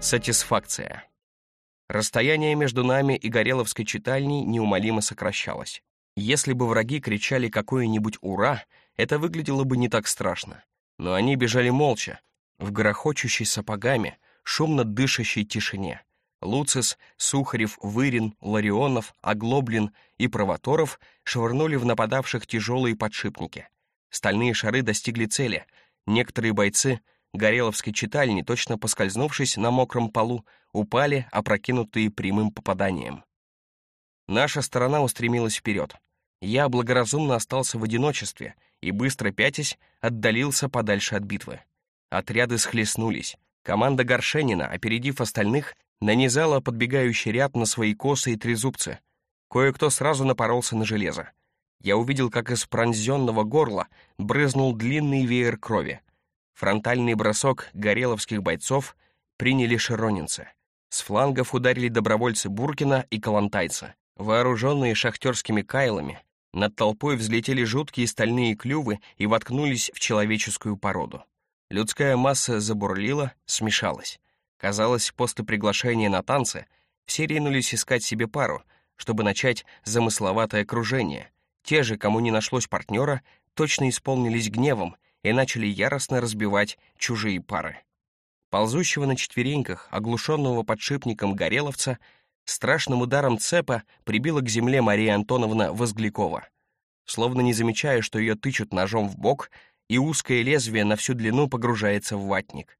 Сатисфакция. Расстояние между нами и Гореловской читальней неумолимо сокращалось. Если бы враги кричали какое-нибудь «Ура!», это выглядело бы не так страшно. Но они бежали молча, в грохочущей сапогами, шумно дышащей тишине. Луцис, Сухарев, Вырин, Ларионов, Оглоблин и Провоторов швырнули в нападавших тяжелые подшипники. Стальные шары достигли цели. Некоторые бойцы Гореловской читальни, точно поскользнувшись на мокром полу, упали, опрокинутые прямым попаданием. Наша сторона устремилась вперед. Я благоразумно остался в одиночестве и, быстро пятясь, отдалился подальше от битвы. Отряды схлестнулись. Команда Горшенина, опередив остальных, нанизала подбегающий ряд на свои косы и трезубцы. Кое-кто сразу напоролся на железо. Я увидел, как из пронзенного горла брызнул длинный веер крови. Фронтальный бросок гореловских бойцов приняли широнинцы. С флангов ударили добровольцы Буркина и Калантайца. Вооруженные шахтерскими кайлами, над толпой взлетели жуткие стальные клювы и воткнулись в человеческую породу. Людская масса забурлила, смешалась. Казалось, после приглашения на танцы все ринулись искать себе пару, чтобы начать замысловатое окружение. Те же, кому не нашлось партнера, точно исполнились гневом и начали яростно разбивать чужие пары. Ползущего на четвереньках, оглушенного подшипником гореловца, страшным ударом цепа прибила к земле Мария Антоновна Возглякова. Словно не замечая, что ее тычут ножом в бок, и узкое лезвие на всю длину погружается в ватник.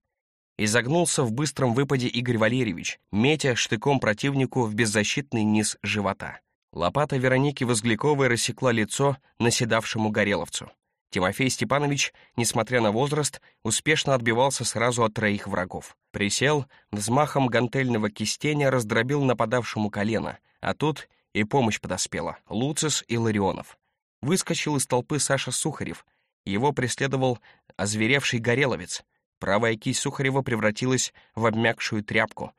Изогнулся в быстром выпаде Игорь Валерьевич, метя штыком противнику в беззащитный низ живота. Лопата Вероники Возгляковой рассекла лицо наседавшему гореловцу. Тимофей Степанович, несмотря на возраст, успешно отбивался сразу от троих врагов. Присел, взмахом гантельного кистеня раздробил нападавшему колено, а тут и помощь подоспела — Луцис и Ларионов. Выскочил из толпы Саша Сухарев. Его преследовал озверевший гореловец. Правая кисть Сухарева превратилась в обмякшую тряпку.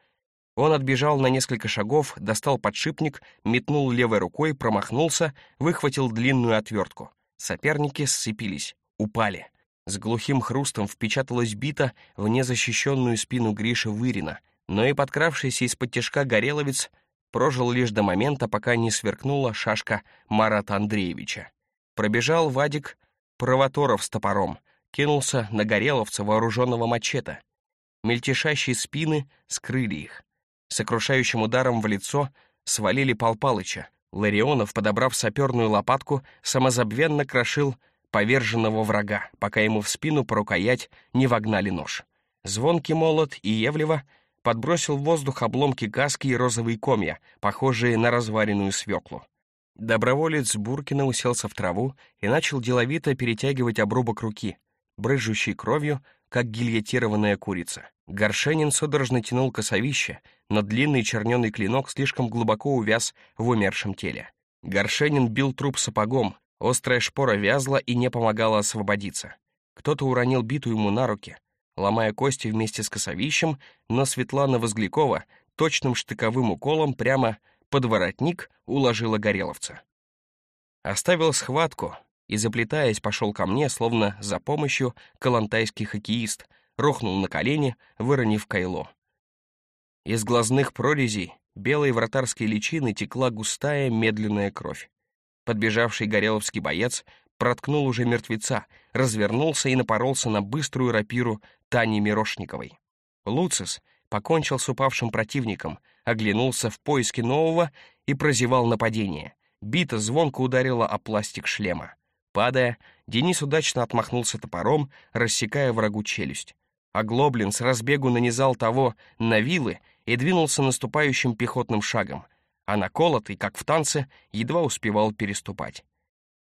Он отбежал на несколько шагов, достал подшипник, метнул левой рукой, промахнулся, выхватил длинную отвертку. Соперники сцепились, упали. С глухим хрустом впечаталась бита в незащищенную спину Гриша Вырина, но и подкравшийся из-под тяжка гореловец прожил лишь до момента, пока не сверкнула шашка Марата Андреевича. Пробежал Вадик Провоторов с топором — кинулся на гореловца, вооруженного мачете. Мельтешащие спины скрыли их. Сокрушающим ударом в лицо свалили Пал Палыча. Ларионов, подобрав саперную лопатку, самозабвенно крошил поверженного врага, пока ему в спину по рукоять не вогнали нож. Звонкий молот и Евлева подбросил в воздух обломки каски и розовые комья, похожие на разваренную свеклу. Доброволец Буркина уселся в траву и начал деловито перетягивать обрубок руки — брызжущей кровью, как гильотированная курица. Горшенин судорожно тянул косовище, но длинный черненый клинок слишком глубоко увяз в умершем теле. Горшенин бил труп сапогом, острая шпора вязла и не помогала освободиться. Кто-то уронил биту ему на руки, ломая кости вместе с косовищем, но Светлана Возглякова точным штыковым уколом прямо под воротник уложила гореловца. Оставил схватку, и, заплетаясь, пошел ко мне, словно за помощью калантайский хоккеист, рухнул на колени, выронив кайло. Из глазных прорезей белой вратарской личины текла густая медленная кровь. Подбежавший гореловский боец проткнул уже мертвеца, развернулся и напоролся на быструю рапиру Тани Мирошниковой. Луцис покончил с упавшим противником, оглянулся в поиске нового и прозевал нападение. Бита звонко ударила о пластик шлема. Падая, Денис удачно отмахнулся топором, рассекая врагу челюсть. А Глоблин с разбегу нанизал того на вилы и двинулся наступающим пехотным шагом, а наколотый, как в танце, едва успевал переступать.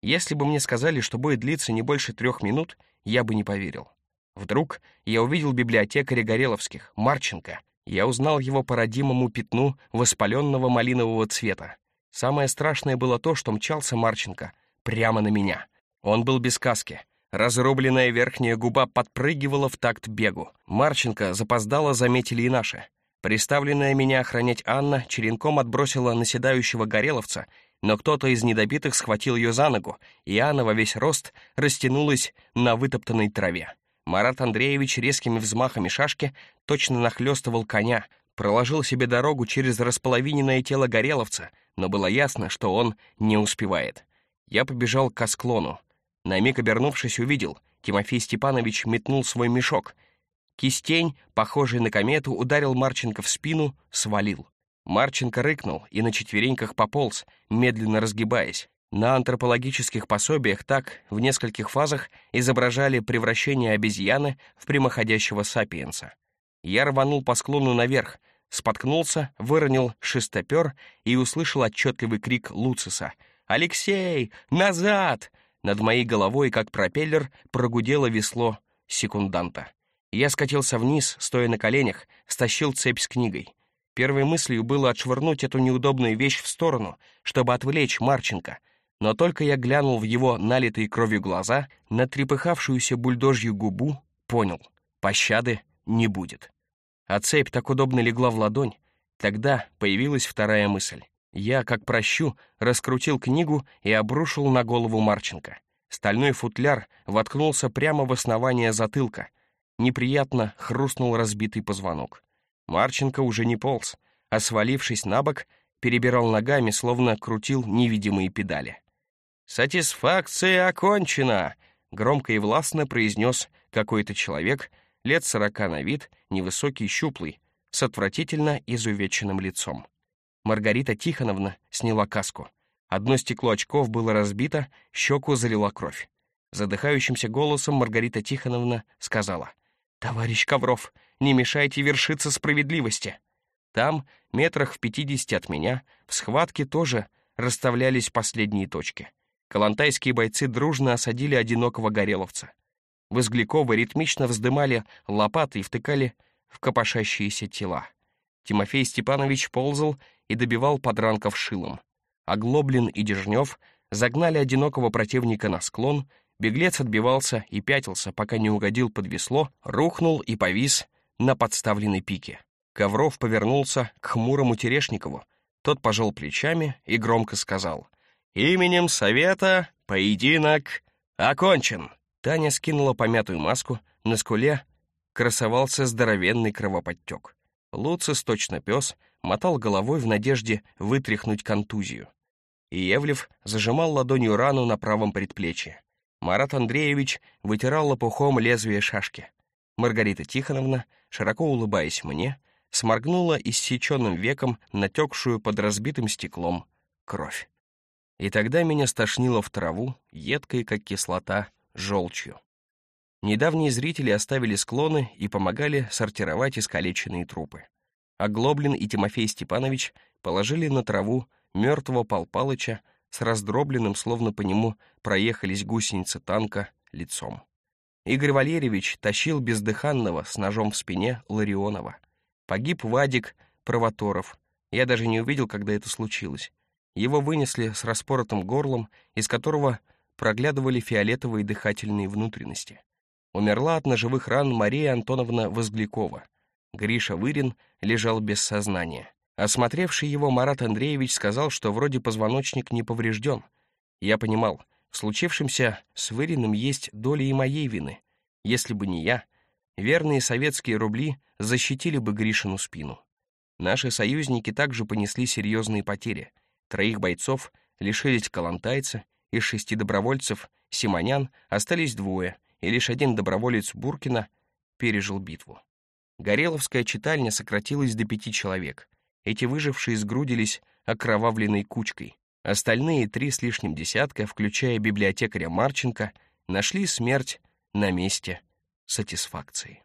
Если бы мне сказали, что бой длится не больше трех минут, я бы не поверил. Вдруг я увидел библиотекаря Гореловских, Марченко. Я узнал его по родимому пятну воспаленного малинового цвета. Самое страшное было то, что мчался Марченко прямо на меня — он был без каски. Разрубленная верхняя губа подпрыгивала в такт бегу. Марченко запоздало заметили и наши. Приставленная меня охранять Анна черенком отбросила наседающего гореловца, но кто-то из недобитых схватил ее за ногу, и Анна во весь рост растянулась на вытоптанной траве. Марат Андреевич резкими взмахами шашки точно нахлестывал коня, проложил себе дорогу через располовиненное тело Гореловца, но было ясно, что он не успевает. Я побежал к склону. На миг обернувшись, увидел, Тимофей Степанович метнул свой мешок. Кистень, похожий на комету, ударил Марченко в спину, свалил. Марченко рыкнул и на четвереньках пополз, медленно разгибаясь. На антропологических пособиях так, в нескольких фазах, изображали превращение обезьяны в прямоходящего сапиенса. Я рванул по склону наверх, споткнулся, выронил шестопер и услышал отчетливый крик Луциса. «Алексей! Назад!» Над моей головой, как пропеллер, прогудело весло секунданта. Я скатился вниз, стоя на коленях, стащил цепь с книгой. Первой мыслью было отшвырнуть эту неудобную вещь в сторону, чтобы отвлечь Марченко, но только я глянул в его налитые кровью глаза, на трепыхавшуюся бульдожью губу, понял — пощады не будет. А цепь так удобно легла в ладонь. Тогда появилась вторая мысль. Я, как прощу, раскрутил книгу и обрушил на голову Марченко. Стальной футляр воткнулся прямо в основание затылка. Неприятно хрустнул разбитый позвонок. Марченко уже не полз, а, свалившись на бок, перебирал ногами, словно крутил невидимые педали. «Сатисфакция окончена!» — громко и властно произнес какой-то человек, лет сорока на вид, невысокий, щуплый, с отвратительно изувеченным лицом. Маргарита Тихоновна сняла каску. Одно стекло очков было разбито, щеку залила кровь. Задыхающимся голосом Маргарита Тихоновна сказала, «Товарищ Ковров, не мешайте вершиться справедливости». Там, метрах в пятидесяти от меня, в схватке тоже расставлялись последние точки. Калантайские бойцы дружно осадили одинокого гореловца. Возгляковы ритмично вздымали лопаты и втыкали в копошащиеся тела. Тимофей Степанович ползал и добивал подранков шилом. Оглоблин и Дежнев загнали одинокого противника на склон, беглец отбивался и пятился, пока не угодил под весло, рухнул и повис на подставленной пике. Ковров повернулся к хмурому Терешникову. Тот пожал плечами и громко сказал — Именем совета поединок окончен. Таня скинула помятую маску, на скуле красовался здоровенный кровоподтек. Луцис, точно пес, мотал головой в надежде вытряхнуть контузию. И Евлев зажимал ладонью рану на правом предплечье. Марат Андреевич вытирал лопухом лезвие шашки. Маргарита Тихоновна, широко улыбаясь мне, сморгнула иссеченным веком натекшую под разбитым стеклом кровь. И тогда меня стошнило в траву, едкой, как кислота, желчью. Недавние зрители оставили склоны и помогали сортировать искалеченные трупы. А Глоблин и Тимофей Степанович положили на траву мертвого Пал Палыча с раздробленным, словно по нему проехались гусеницы танка, лицом. Игорь Валерьевич тащил бездыханного с ножом в спине Ларионова. Погиб Вадик Провоторов. Я даже не увидел, когда это случилось. Его вынесли с распоротым горлом, из которого проглядывали фиолетовые дыхательные внутренности. Умерла от ножевых ран Мария Антоновна Возглякова. Гриша Вырин лежал без сознания. Осмотревший его Марат Андреевич сказал, что вроде позвоночник не поврежден. Я понимал, в случившемся с Выриным есть доля и моей вины. Если бы не я, верные советские рубли защитили бы Гришину спину. Наши союзники также понесли серьезные потери — Троих бойцов лишились калантайца, из шести добровольцев Симонян остались двое, и лишь один доброволец Буркина пережил битву. Гореловская читальня сократилась до пяти человек. Эти выжившие сгрудились окровавленной кучкой. Остальные три с лишним десятка, включая библиотекаря Марченко, нашли смерть на месте сатисфакции.